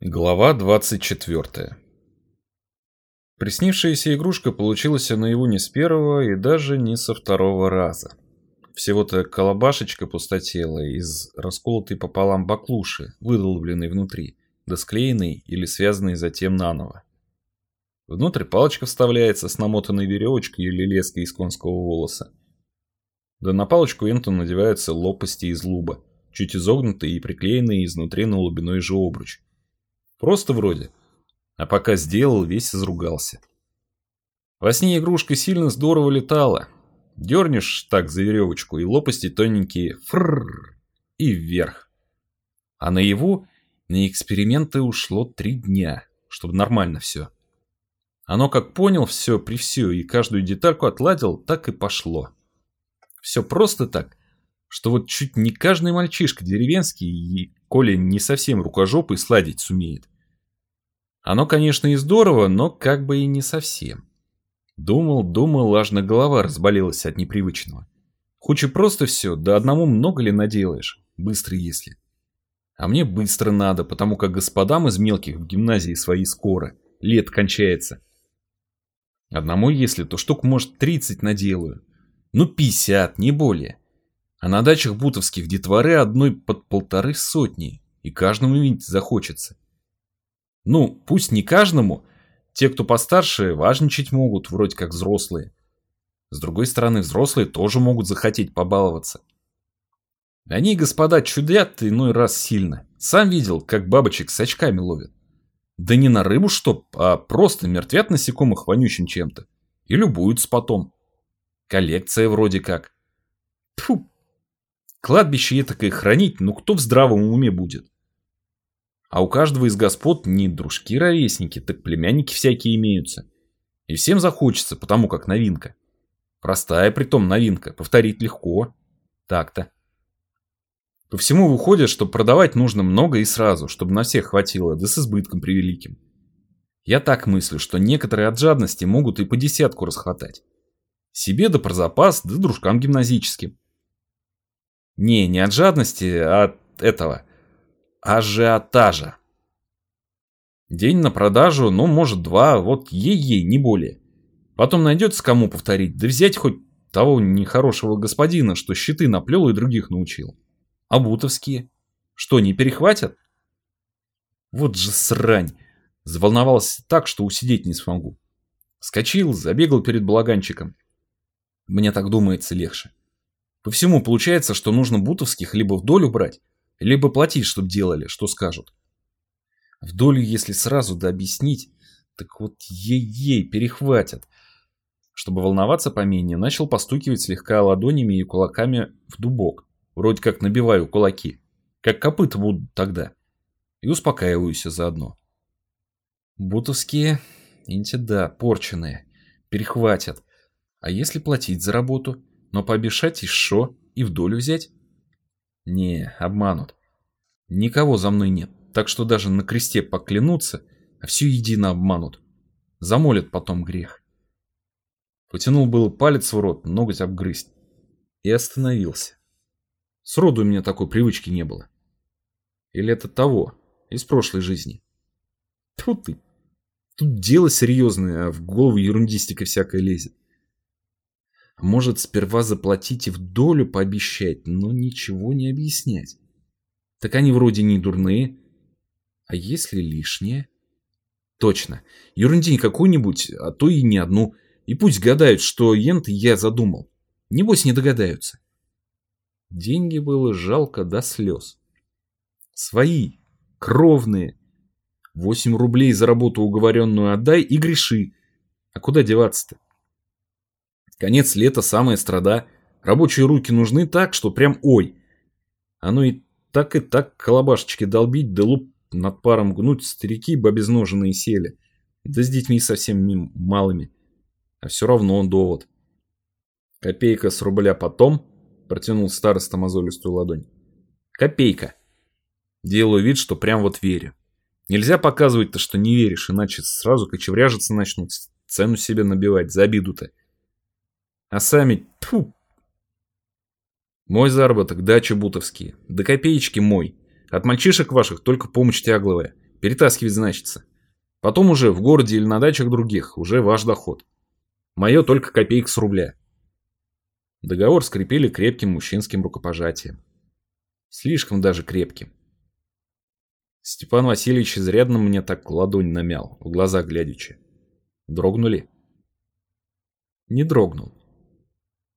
Глава 24 Приснившаяся игрушка получилась наяву не с первого и даже не со второго раза. Всего-то колобашечка пустотелая из расколотой пополам баклуши, выдолбленной внутри, да склеенной или связанной затем наново. Внутрь палочка вставляется с намотанной веревочкой или леской из конского волоса. Да на палочку энту надеваются лопасти из луба, чуть изогнутые и приклеенные изнутри на лубиной же обруч Просто вроде. А пока сделал, весь изругался. Во сне игрушка сильно здорово летала. Дернешь так за веревочку, и лопасти тоненькие фрррр и вверх. А на его на эксперименты ушло три дня, чтобы нормально все. Оно как понял все при все и каждую детальку отладил, так и пошло. Все просто так, что вот чуть не каждый мальчишка деревенский, и Коля не совсем рукожопый, сладить сумеет. Оно, конечно, и здорово, но как бы и не совсем. Думал, думал, аж на голова разболелась от непривычного. Хуче просто все, да одному много ли наделаешь, быстро если. А мне быстро надо, потому как господам из мелких в гимназии свои скоро, лет кончается. Одному если, то штук может 30 наделаю. Ну 50, не более. А на дачах бутовских детворы одной под полторы сотни, и каждому видеть захочется. Ну, пусть не каждому, те, кто постарше, важничать могут, вроде как взрослые. С другой стороны, взрослые тоже могут захотеть побаловаться. Они, господа, чудят иной раз сильно. Сам видел, как бабочек с очками ловят. Да не на рыбу чтоб, а просто мертвят насекомых вонючим чем-то. И любуются потом. Коллекция вроде как. Тьфу, Кладбище этакое хранить, ну кто в здравом уме будет? А у каждого из господ не дружки-ровесники, так племянники всякие имеются. И всем захочется, потому как новинка. Простая притом новинка, повторить легко. Так-то. По всему выходит, что продавать нужно много и сразу, чтобы на всех хватило, да с избытком превеликим. Я так мыслю, что некоторые от жадности могут и по десятку расхватать. Себе да про запас, да дружкам гимназическим. Не, не от жадности, а от этого. Ажиотажа. День на продажу, ну, может, два, вот ей-ей, не более. Потом найдется кому повторить, да взять хоть того нехорошего господина, что щиты наплел и других научил. А бутовские? Что, не перехватят? Вот же срань. Заволновался так, что усидеть не смогу. Скочил, забегал перед балаганчиком. Мне так думается легче. По всему получается, что нужно бутовских либо в долю брать, либо платить, чтоб делали, что скажут. В долю, если сразу да объяснить, так вот ей-ей перехватят. Чтобы волноваться поменее, начал постукивать слегка ладонями и кулаками в дубок. Вроде как набиваю кулаки. Как копыта будут тогда. И успокаиваюсь заодно. Бутовские, инти да, порченые. Перехватят. А если платить за работу? Но пообещать шо, и в долю взять? Не, обманут. Никого за мной нет, так что даже на кресте поклянутся, а все едино обманут. Замолят потом грех. Потянул было палец в рот, ноготь обгрызть. И остановился. Сроду у меня такой привычки не было. Или это того, из прошлой жизни. Тут ты. Тут дело серьезное, а в голову ерундистика всякая лезет. Может, сперва заплатить и в долю пообещать, но ничего не объяснять. Так они вроде не дурные. А если лишнее? Точно. Ерундень какую-нибудь, а то и не одну. И пусть гадают, что ент я задумал. Небось не догадаются. Деньги было жалко до слез. Свои, кровные. Восемь рублей за работу уговоренную отдай и греши. А куда деваться-то? Конец лета, самая страда. Рабочие руки нужны так, что прям ой. Оно и так и так колобашечки долбить, да луп над паром гнуть, старики бобезноженные сели. Да с детьми совсем малыми. А все равно он довод. Копейка с рубля потом, протянул староста мозолистую ладонь. Копейка. Делаю вид, что прям вот верю. Нельзя показывать-то, что не веришь, иначе сразу кочевряжиться начнут, цену себе набивать за обиду-то. А сами, тьфу. Мой заработок, дача бутовские. До копеечки мой. От мальчишек ваших только помощь тягловая. Перетаскивать значится. Потом уже в городе или на дачах других, уже ваш доход. Мое только копейка с рубля. Договор скрепили крепким мужчинским рукопожатием. Слишком даже крепким. Степан Васильевич изрядно мне так ладонь намял, в глаза глядячи. Дрогнули? Не дрогнул.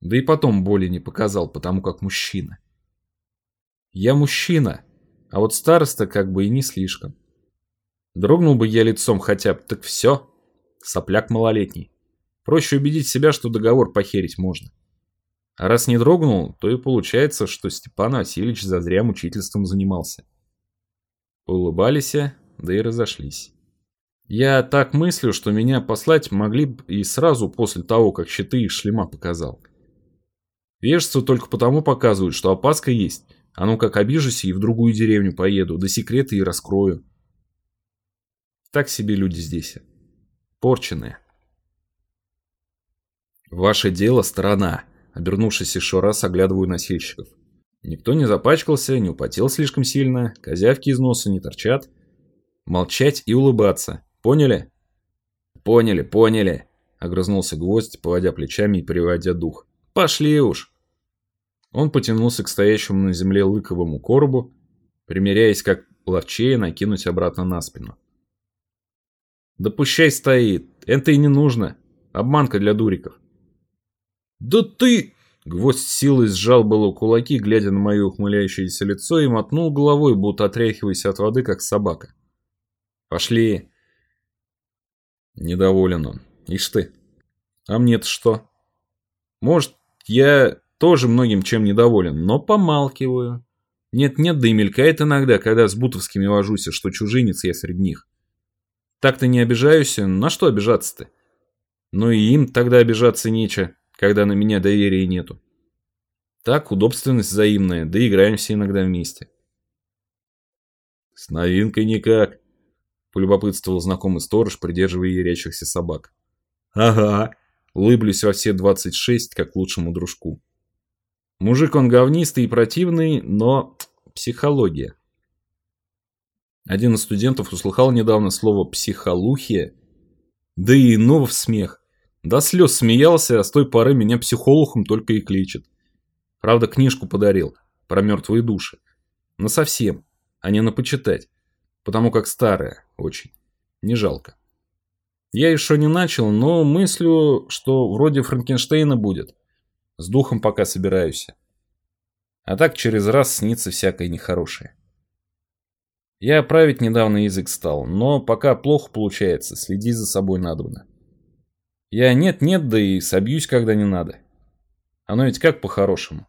Да и потом боли не показал, потому как мужчина. Я мужчина, а вот староста как бы и не слишком. Дрогнул бы я лицом хотя бы, так все. Сопляк малолетний. Проще убедить себя, что договор похерить можно. А раз не дрогнул, то и получается, что Степан Васильевич зазря мучительством занимался. Улыбались, да и разошлись. Я так мыслю, что меня послать могли бы и сразу после того, как щиты и шлема показал. Вежество только потому показывают, что опаска есть. А ну как обижусь и в другую деревню поеду, да секреты и раскрою. Так себе люди здесь. Порченые. Ваше дело сторона. Обернувшись еще раз, оглядываю носильщиков. Никто не запачкался, не употел слишком сильно, козявки из носа не торчат. Молчать и улыбаться. Поняли? Поняли, поняли. Огрызнулся гвоздь, поводя плечами и переводя дух. Пошли уж. Он потянулся к стоящему на земле лыковому коробу, примеряясь как ловчее накинуть обратно на спину. Да пущай стоит, это и не нужно. Обманка для дуриков. Да ты... Гвоздь силой сжал было кулаки, глядя на мое ухмыляющееся лицо, и мотнул головой, будто отряхиваясь от воды, как собака. «Пошли!» Недоволен он. Ишь ты. А мне-то что? Может, я тоже многим чем недоволен, но помалкиваю. Нет-нет, да и мелькает иногда, когда с бутовскими вожусь, что чужинец я среди них. Так-то не обижаюсь, на что обижаться-то? Ну и им тогда обижаться нечего когда на меня доверия нету. Так, удобственность взаимная, да играемся иногда вместе. С новинкой никак, полюбопытствовал знакомый сторож, придерживая ярящихся собак. Ага, улыблюсь во все 26, как лучшему дружку. Мужик он говнистый и противный, но психология. Один из студентов услыхал недавно слово «психолухия», да и иного в смех. До слез смеялся, а с той поры меня психологом только и кличет. Правда, книжку подарил про мертвые души. Но совсем, а не на почитать. Потому как старая очень. Не жалко. Я еще не начал, но мыслю, что вроде Франкенштейна будет. С духом пока собираюсь. А так через раз снится всякое нехорошее. Я править недавно язык стал, но пока плохо получается, следи за собой надобно. Я нет-нет, да и собьюсь, когда не надо. Оно ведь как по-хорошему.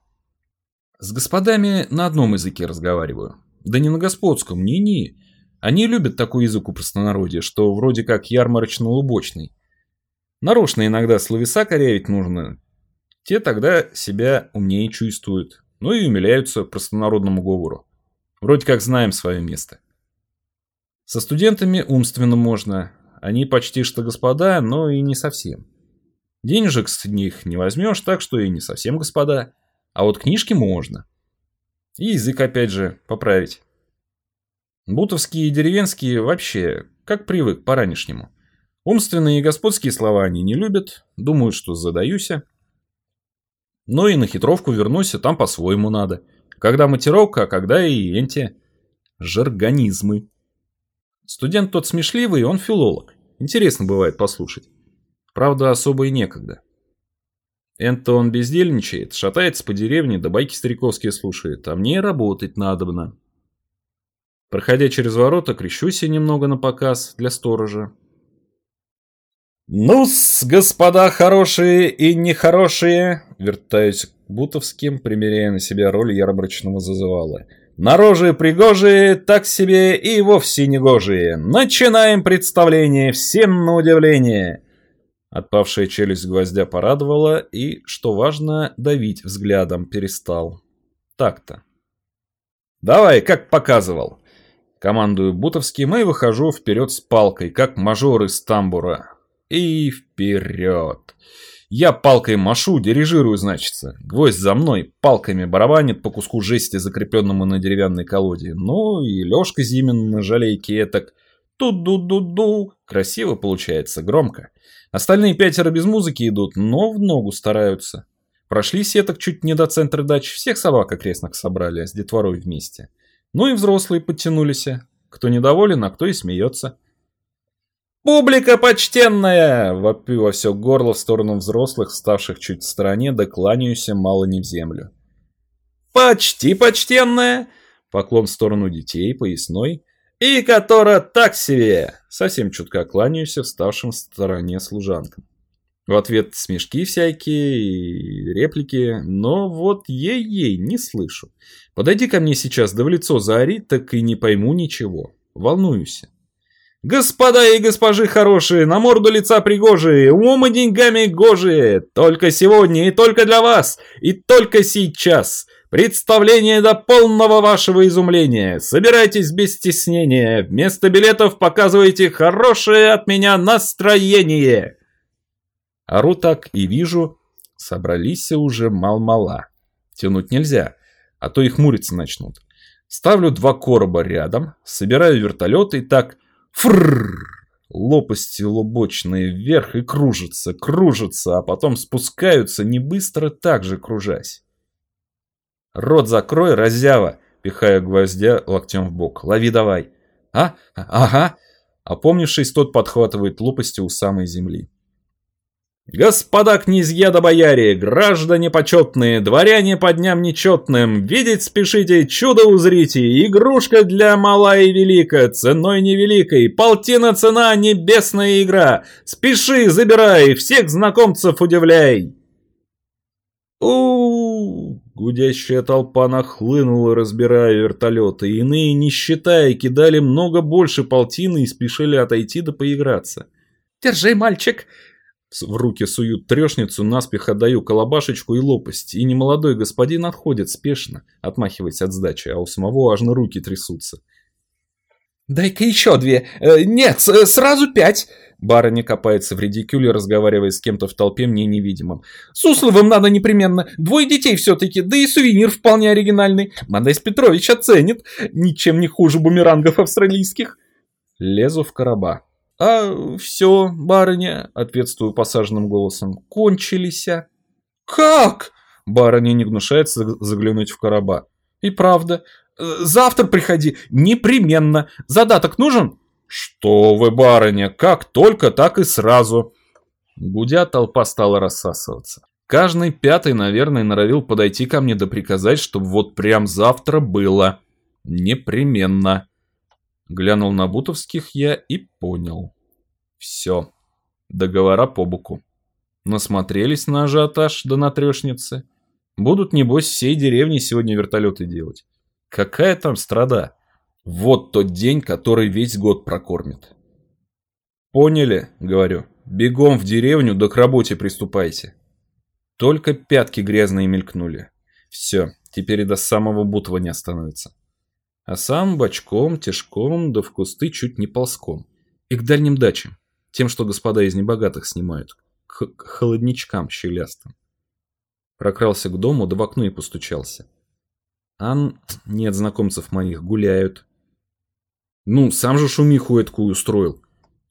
С господами на одном языке разговариваю. Да не на господском, не-не. Они любят такой язык у простонародья, что вроде как ярмарочно-лубочный. Нарочно иногда словеса корявить нужно. Те тогда себя умнее чувствуют. Ну и умиляются простонародному говору. Вроде как знаем свое место. Со студентами умственно можно, они почти что господа, но и не совсем. Денежек с них не возьмешь, так что и не совсем господа. А вот книжки можно. И язык опять же поправить. Бутовские и деревенские вообще, как привык по-ранешнему. Умственные и господские слова они не любят, думают, что задаюся. Но и на хитровку вернусь, а там по-своему надо. Когда матерок, а когда и энти. Жаргонизмы. Студент тот смешливый, он филолог. Интересно бывает послушать. Правда, особо и некогда. Энто он бездельничает, шатается по деревне, да байки стариковские слушает, а мне работать надобно. Проходя через ворота, крещусь немного на показ для сторожа. «Ну-с, господа хорошие и нехорошие!» Вертаюсь к Бутовским, примеряя на себя роль ярмарочного зазывала – Нарожие пригожие, так себе и вовсе негожие. Начинаем представление, всем на удивление. Отпавшая челюсть гвоздя порадовала и, что важно, давить взглядом перестал. Так-то. Давай, как показывал. Командую Бутовским и выхожу вперед с палкой, как мажор из тамбура. И вперед. Я палкой машу, дирижирую, значится. Гвоздь за мной, палками барабанит по куску жести, закрепленному на деревянной колоде. Ну и Лешка Зимин на жалейке этак Ту-ду-ду-ду. Красиво получается, громко. Остальные пятеро без музыки идут, но в ногу стараются. Прошли сеток чуть не до центра дач, всех собак окрестных собрали, а с детворой вместе. Ну и взрослые подтянулись. Кто недоволен, а кто и смеется. «Публика почтенная!» — вопю во все горло в сторону взрослых, вставших чуть в стороне, да кланяюсь мало не в землю. «Почти почтенная!» — поклон в сторону детей, поясной. «И которая так себе!» — совсем чутка кланяюсь вставшим в стороне служанкам. В ответ смешки всякие и реплики, но вот ей-ей не слышу. Подойди ко мне сейчас, да в лицо заори, так и не пойму ничего. Волнуюсь. Господа и госпожи хорошие, на морду лица пригожие, умом и деньгами гожие, только сегодня и только для вас, и только сейчас. Представление до полного вашего изумления. Собирайтесь без стеснения. Вместо билетов показывайте хорошее от меня настроение. Ору так и вижу, собрались уже мал-мала. Тянуть нельзя, а то их муриться начнут. Ставлю два короба рядом, собираю вертолет и так Фрррр! Лопасти лобочные вверх и кружатся, кружатся, а потом спускаются не быстро, так же кружась. «Рот закрой, разява!» — пихая гвоздя локтем в бок. «Лови давай!» «А? Ага!» Опомнившись, тот подхватывает лопасти у самой земли. Господа князья да бояре, граждане почетные, дворяне по дням нечетным, видеть спешите, чудо узрите, игрушка для мала и велика, ценой невеликой, полтина цена, небесная игра, спеши, забирай, всех знакомцев удивляй. у Гудящая толпа нахлынула, разбирая вертолеты, иные, не считая, кидали много больше полтины и спешили отойти да поиграться. «Держи, мальчик!» В руки суют трешницу, наспех отдаю колобашечку и лопасть, и немолодой господин отходит спешно, отмахиваясь от сдачи, а у самого аж на руки трясутся. «Дай-ка еще две! Э, нет, сразу пять!» Барыня копается в редикюле, разговаривая с кем-то в толпе мне невидимым. «Сусловым надо непременно! Двое детей все-таки, да и сувенир вполне оригинальный! Модест Петрович оценит! Ничем не хуже бумерангов австралийских!» Лезу в короба. «А все, барыня», — ответствую посаженным голосом, — «кончились». «Как?» — барыня не гнушается заглянуть в короба. «И правда. Завтра приходи, непременно. Задаток нужен?» «Что вы, барыня, как только, так и сразу». Гудя, толпа стала рассасываться. Каждый пятый, наверное, норовил подойти ко мне да приказать, чтобы вот прям завтра было. Непременно. Глянул на Бутовских я и понял. Все. Договора по боку. Насмотрелись на ажиотаж да на трешницы. Будут, небось, всей деревни сегодня вертолеты делать. Какая там страда? Вот тот день, который весь год прокормит. Поняли, говорю. Бегом в деревню, да к работе приступайте. Только пятки грязные мелькнули. Все, теперь и до самого Бутова не остановится а сам бочком, тяжком, да в кусты чуть не ползком. И к дальним дачам, тем, что господа из небогатых снимают, к, холодничкам щелястым. Прокрался к дому, да в окно и постучался. Ан, нет знакомцев моих, гуляют. Ну, сам же шумиху эткую устроил.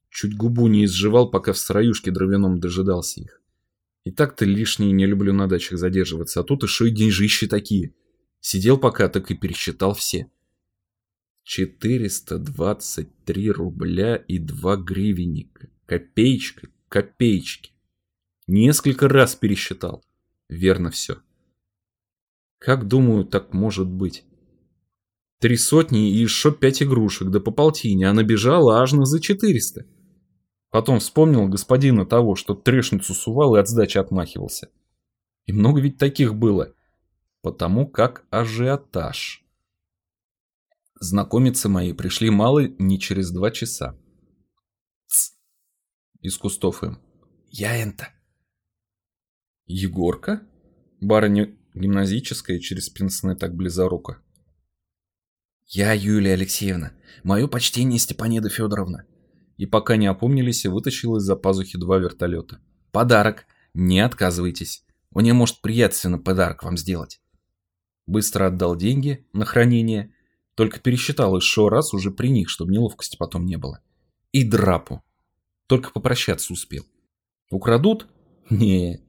Чуть губу не изживал, пока в сыроюшке дровяном дожидался их. И так-то лишние не люблю на дачах задерживаться, а тут еще и деньжищи такие. Сидел пока, так и пересчитал все. 423 рубля и 2 гривенника. Копеечка, копеечки. Несколько раз пересчитал. Верно все. Как думаю, так может быть? Три сотни и еще пять игрушек, да по полтине, а набежала аж на за 400. Потом вспомнил господина того, что трешницу сувал и от сдачи отмахивался. И много ведь таких было. Потому как ажиотаж. Знакомиться мои пришли мало не через два часа. Из кустов им. Я энто. Егорка? Барыня гимназическая через пенсне так близорука. Я Юлия Алексеевна. Мое почтение Степанида Федоровна. И пока не опомнились, вытащил из-за пазухи два вертолета. Подарок. Не отказывайтесь. Мне может приятственно подарок вам сделать. Быстро отдал деньги на хранение только пересчитал еще раз уже при них, чтобы неловкости потом не было. и драпу. Только попрощаться успел. Украдут? Не.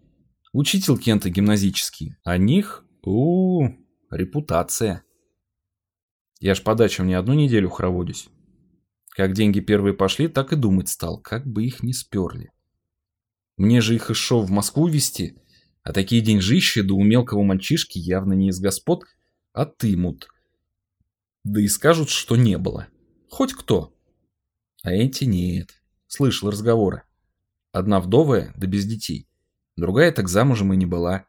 Учитель Кента гимназический. А них, у, -у репутация. Я ж по дачам не одну неделю хороводюсь. Как деньги первые пошли, так и думать стал, как бы их не сперли. Мне же их и шо в Москву везти, а такие деньжищи да у мелкого мальчишки явно не из господ, а тымут. Да и скажут, что не было. Хоть кто. А эти нет. Слышал разговоры. Одна вдовая, да без детей. Другая так замужем и не была.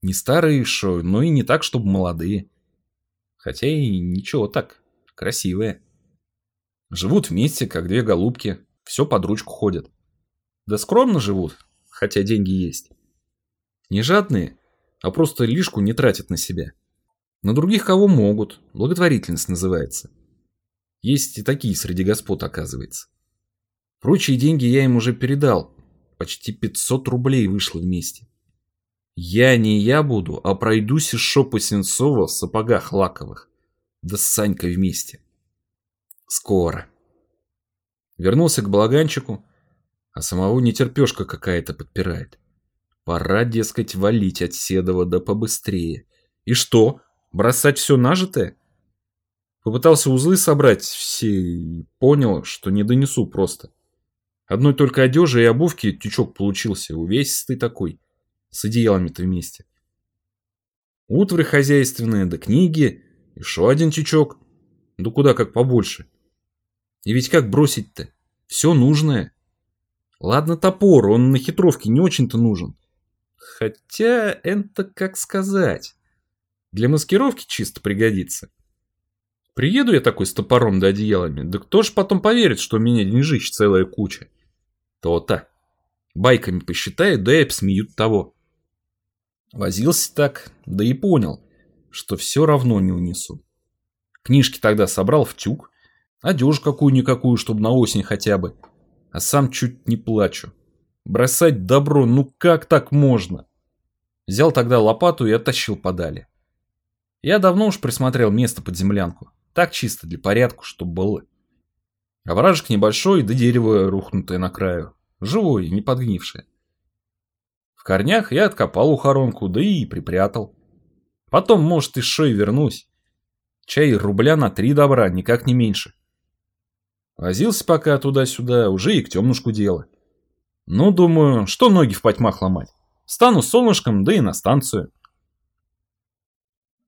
Не старые шо, но и не так, чтобы молодые. Хотя и ничего так, красивые. Живут вместе, как две голубки, все под ручку ходят. Да скромно живут, хотя деньги есть. Не жадные, а просто лишку не тратят на себя. На других кого могут, благотворительность называется. Есть и такие среди господ, оказывается. Прочие деньги я им уже передал. Почти 500 рублей вышло вместе. Я не я буду, а пройдусь из шопа Сенцова в сапогах лаковых. Да с Санькой вместе. Скоро. Вернулся к балаганчику, а самого нетерпешка какая-то подпирает. Пора, дескать, валить от Седова да побыстрее. И что, бросать все нажитое? Попытался узлы собрать все и понял, что не донесу просто. Одной только одежи и обувки тючок получился, увесистый такой, с одеялами-то вместе. Утварь хозяйственная, да книги, еще один тючок, да куда как побольше. И ведь как бросить-то? Все нужное. Ладно топор, он на хитровке не очень-то нужен. Хотя, это как сказать. Для маскировки чисто пригодится. Приеду я такой с топором да одеялами, да кто ж потом поверит, что у меня деньжищ целая куча. То-то. Байками посчитают, да и обсмеют того. Возился так, да и понял, что все равно не унесу. Книжки тогда собрал в тюк, одежду какую-никакую, чтобы на осень хотя бы, а сам чуть не плачу. Бросать добро, ну как так можно? Взял тогда лопату и оттащил подали. Я давно уж присмотрел место под землянку. Так чисто, для порядку, чтобы было. Овражек небольшой, да дерево рухнутое на краю. Живое, не подгнившее. В корнях я откопал ухоронку, да и припрятал. Потом, может, еще и вернусь. Чай рубля на три добра, никак не меньше. Возился пока туда-сюда, уже и к темнушку дело. Ну, думаю, что ноги в потьмах ломать. Стану солнышком, да и на станцию.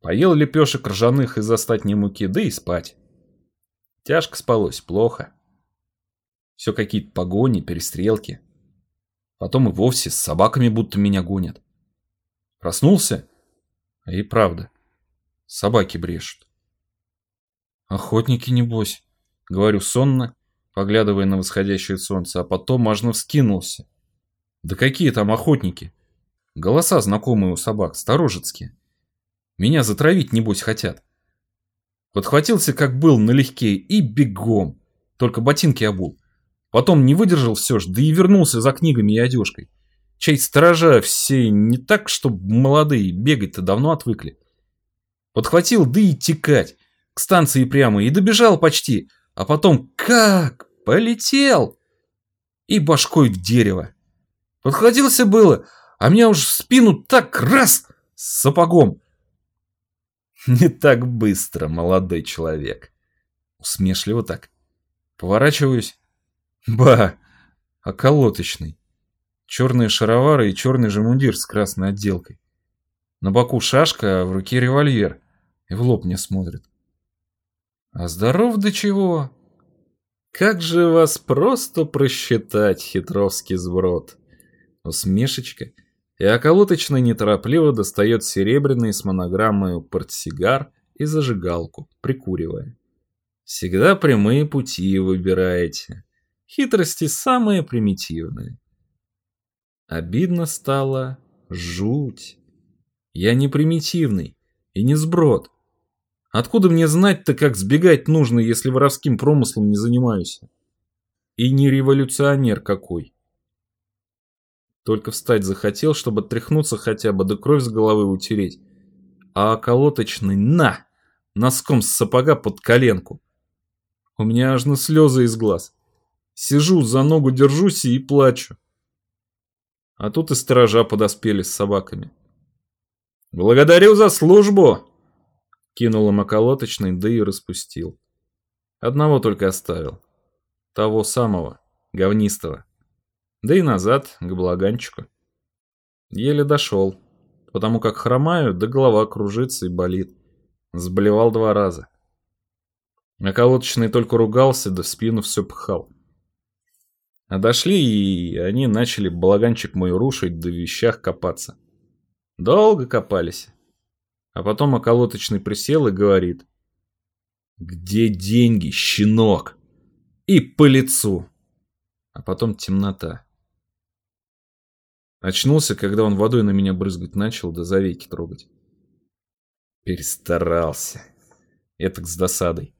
Поел лепешек ржаных из остатней муки, да и спать. Тяжко спалось, плохо. Все какие-то погони, перестрелки. Потом и вовсе с собаками будто меня гонят. Проснулся, а и правда, собаки брешут. Охотники, небось, говорю сонно, поглядывая на восходящее солнце, а потом аж вскинулся. Да какие там охотники? Голоса знакомые у собак, сторожецкие. Меня затравить, небось, хотят. Подхватился, как был, налегке и бегом. Только ботинки обул. Потом не выдержал все ж, да и вернулся за книгами и одежкой. Чай сторожа все не так, чтобы молодые, бегать-то давно отвыкли. Подхватил, да и текать. К станции прямо, и добежал почти. А потом как? Полетел! И башкой в дерево. Подхватился было, а меня уж в спину так раз сапогом. Не так быстро, молодой человек. Усмешливо так. Поворачиваюсь. Ба, околоточный. Черные шаровары и черный же мундир с красной отделкой. На боку шашка, а в руке револьвер. И в лоб мне смотрит. А здоров до чего? Как же вас просто просчитать, хитровский сброд. Усмешечка. И околоточный неторопливо достает серебряный с монограммой портсигар и зажигалку, прикуривая. Всегда прямые пути выбираете. Хитрости самые примитивные. Обидно стало жуть. Я не примитивный и не сброд. Откуда мне знать-то, как сбегать нужно, если воровским промыслом не занимаюсь? И не революционер какой. Только встать захотел, чтобы отряхнуться хотя бы, да кровь с головы утереть. А околоточный на! Носком с сапога под коленку. У меня аж на слезы из глаз. Сижу, за ногу держусь и плачу. А тут и сторожа подоспели с собаками. «Благодарю за службу!» Кинул им околоточный, да и распустил. Одного только оставил. Того самого, говнистого. Да и назад, к благанчику. Еле дошел, потому как хромаю, да голова кружится и болит. Сблевал два раза. Околоточный только ругался, да в спину все пхал. А дошли, и они начали балаганчик мой рушить, да в вещах копаться. Долго копались. А потом околоточный присел и говорит. «Где деньги, щенок?» И по лицу. А потом темнота. Очнулся, когда он водой на меня брызгать начал, да за веки трогать. Перестарался. Этак с досадой.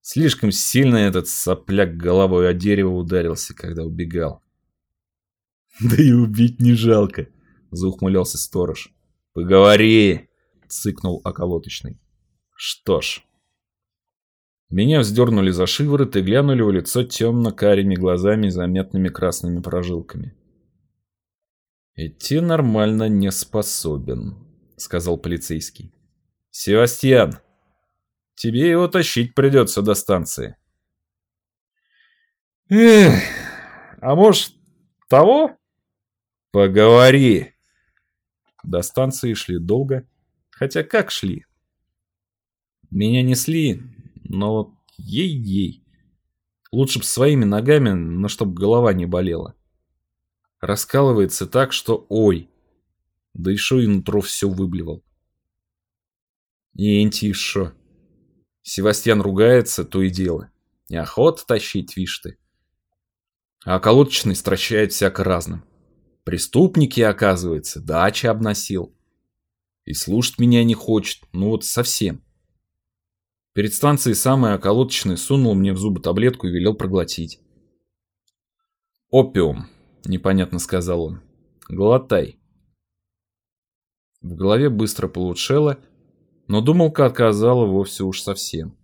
Слишком сильно этот сопляк головой о дерево ударился, когда убегал. «Да и убить не жалко», — заухмылялся сторож. «Поговори!» — цыкнул околоточный. «Что ж...» Меня вздернули за шиворот и глянули в лицо темно-карими глазами с заметными красными прожилками. «Идти нормально не способен», — сказал полицейский. «Севастьян, Тебе его тащить придется до станции. Эх, а может, того? Поговори. До станции шли долго, хотя как шли? Меня несли, но вот ей-ей. Лучше б своими ногами, но чтоб голова не болела. Раскалывается так, что ой. Да еще и нутро все выблевал. И энти шо. Севастьян ругается, то и дело. Неохота тащить, вишь ты. А околоточный стращает всяко разным. Преступники, оказывается, дачи обносил. И слушать меня не хочет, ну вот совсем. Перед станцией самый околоточный сунул мне в зубы таблетку и велел проглотить. «Опиум», — непонятно сказал он. «Глотай». В голове быстро получело, но думалка отказала вовсе уж совсем.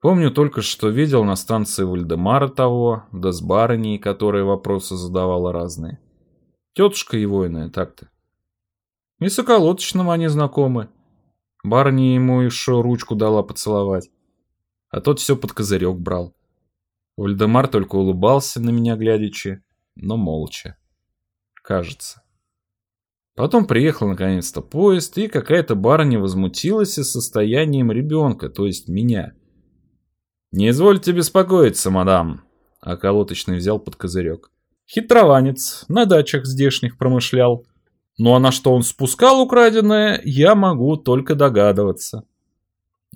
Помню только, что видел на станции Вальдемара того, да с барыней, которая вопросы задавала разные. Тетушка его иная так-то. И с околоточным они знакомы. Барыня ему еще ручку дала поцеловать. А тот все под козырек брал. Вальдемар только улыбался на меня глядячи, но молча. Кажется. Потом приехал наконец-то поезд, и какая-то барыня возмутилась состоянием ребенка, то есть меня. «Не извольте беспокоиться, мадам», — а колоточный взял под козырек. «Хитрованец, на дачах здешних промышлял. Ну а на что он спускал украденное, я могу только догадываться».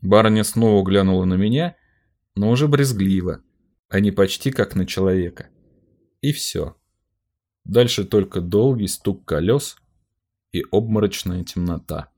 Барыня снова глянула на меня, но уже брезгливо, а не почти как на человека. И все. Дальше только долгий стук колес — и обморочная темнота.